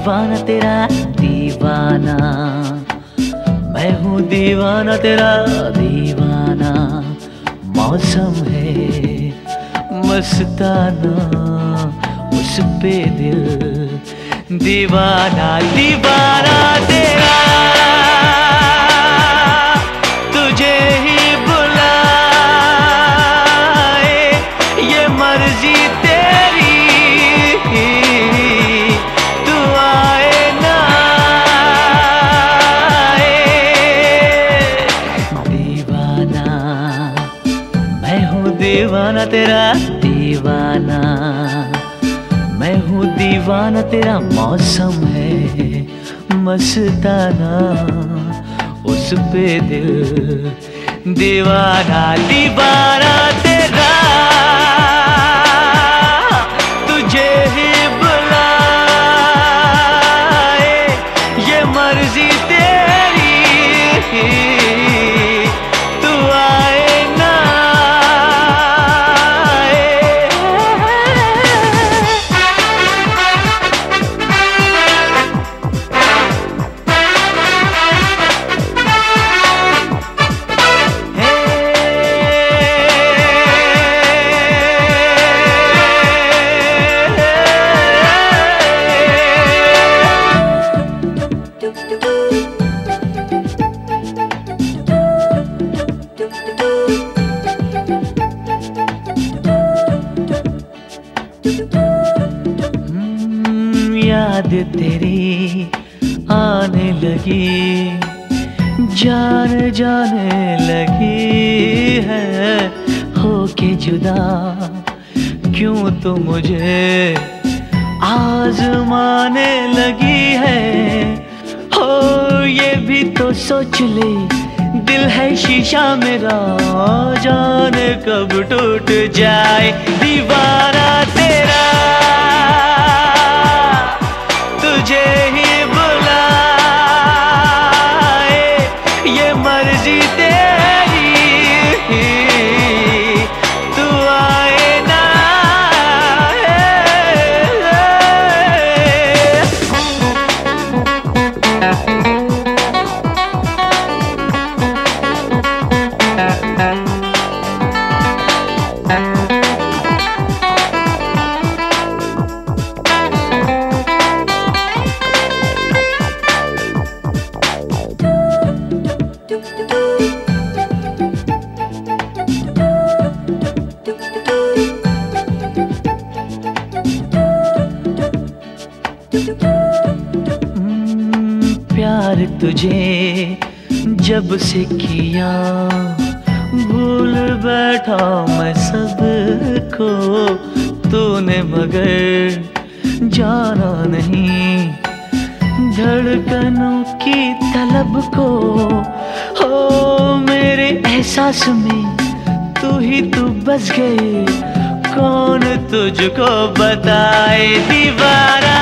दीवाना तेरा दीवाना। मैं हूँ दीवाना तेरा दीवाना। मौसम है मस्ताना उस पे दिल। दीवाना दीवाना तेरा। तुझे ही बुलाए ये मर्ज़ी दीवाना तेरा दीवाना। मैं हूँ दीवाना तेरा मौसम है, मस्ताना। उस पे दिल दीवाना दीवाना याद तेरी आने लगी, जान जाने लगी है हो के जुदा, क्यों तो मुझे आजमाने लगी है? हो, ये भी तो सोच ले, दिल है शीशा मेरा, जाने कब टूट जाए, दीवारा प्यार तुझे जब से किया, भूल बैठा मैं सबको तूने मगर जाना नहीं, धड़कनों की तलब को। हो मेरे एहसास में, तू ही तू बस गई कौन तुझको बताए, दीवारा